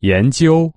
研究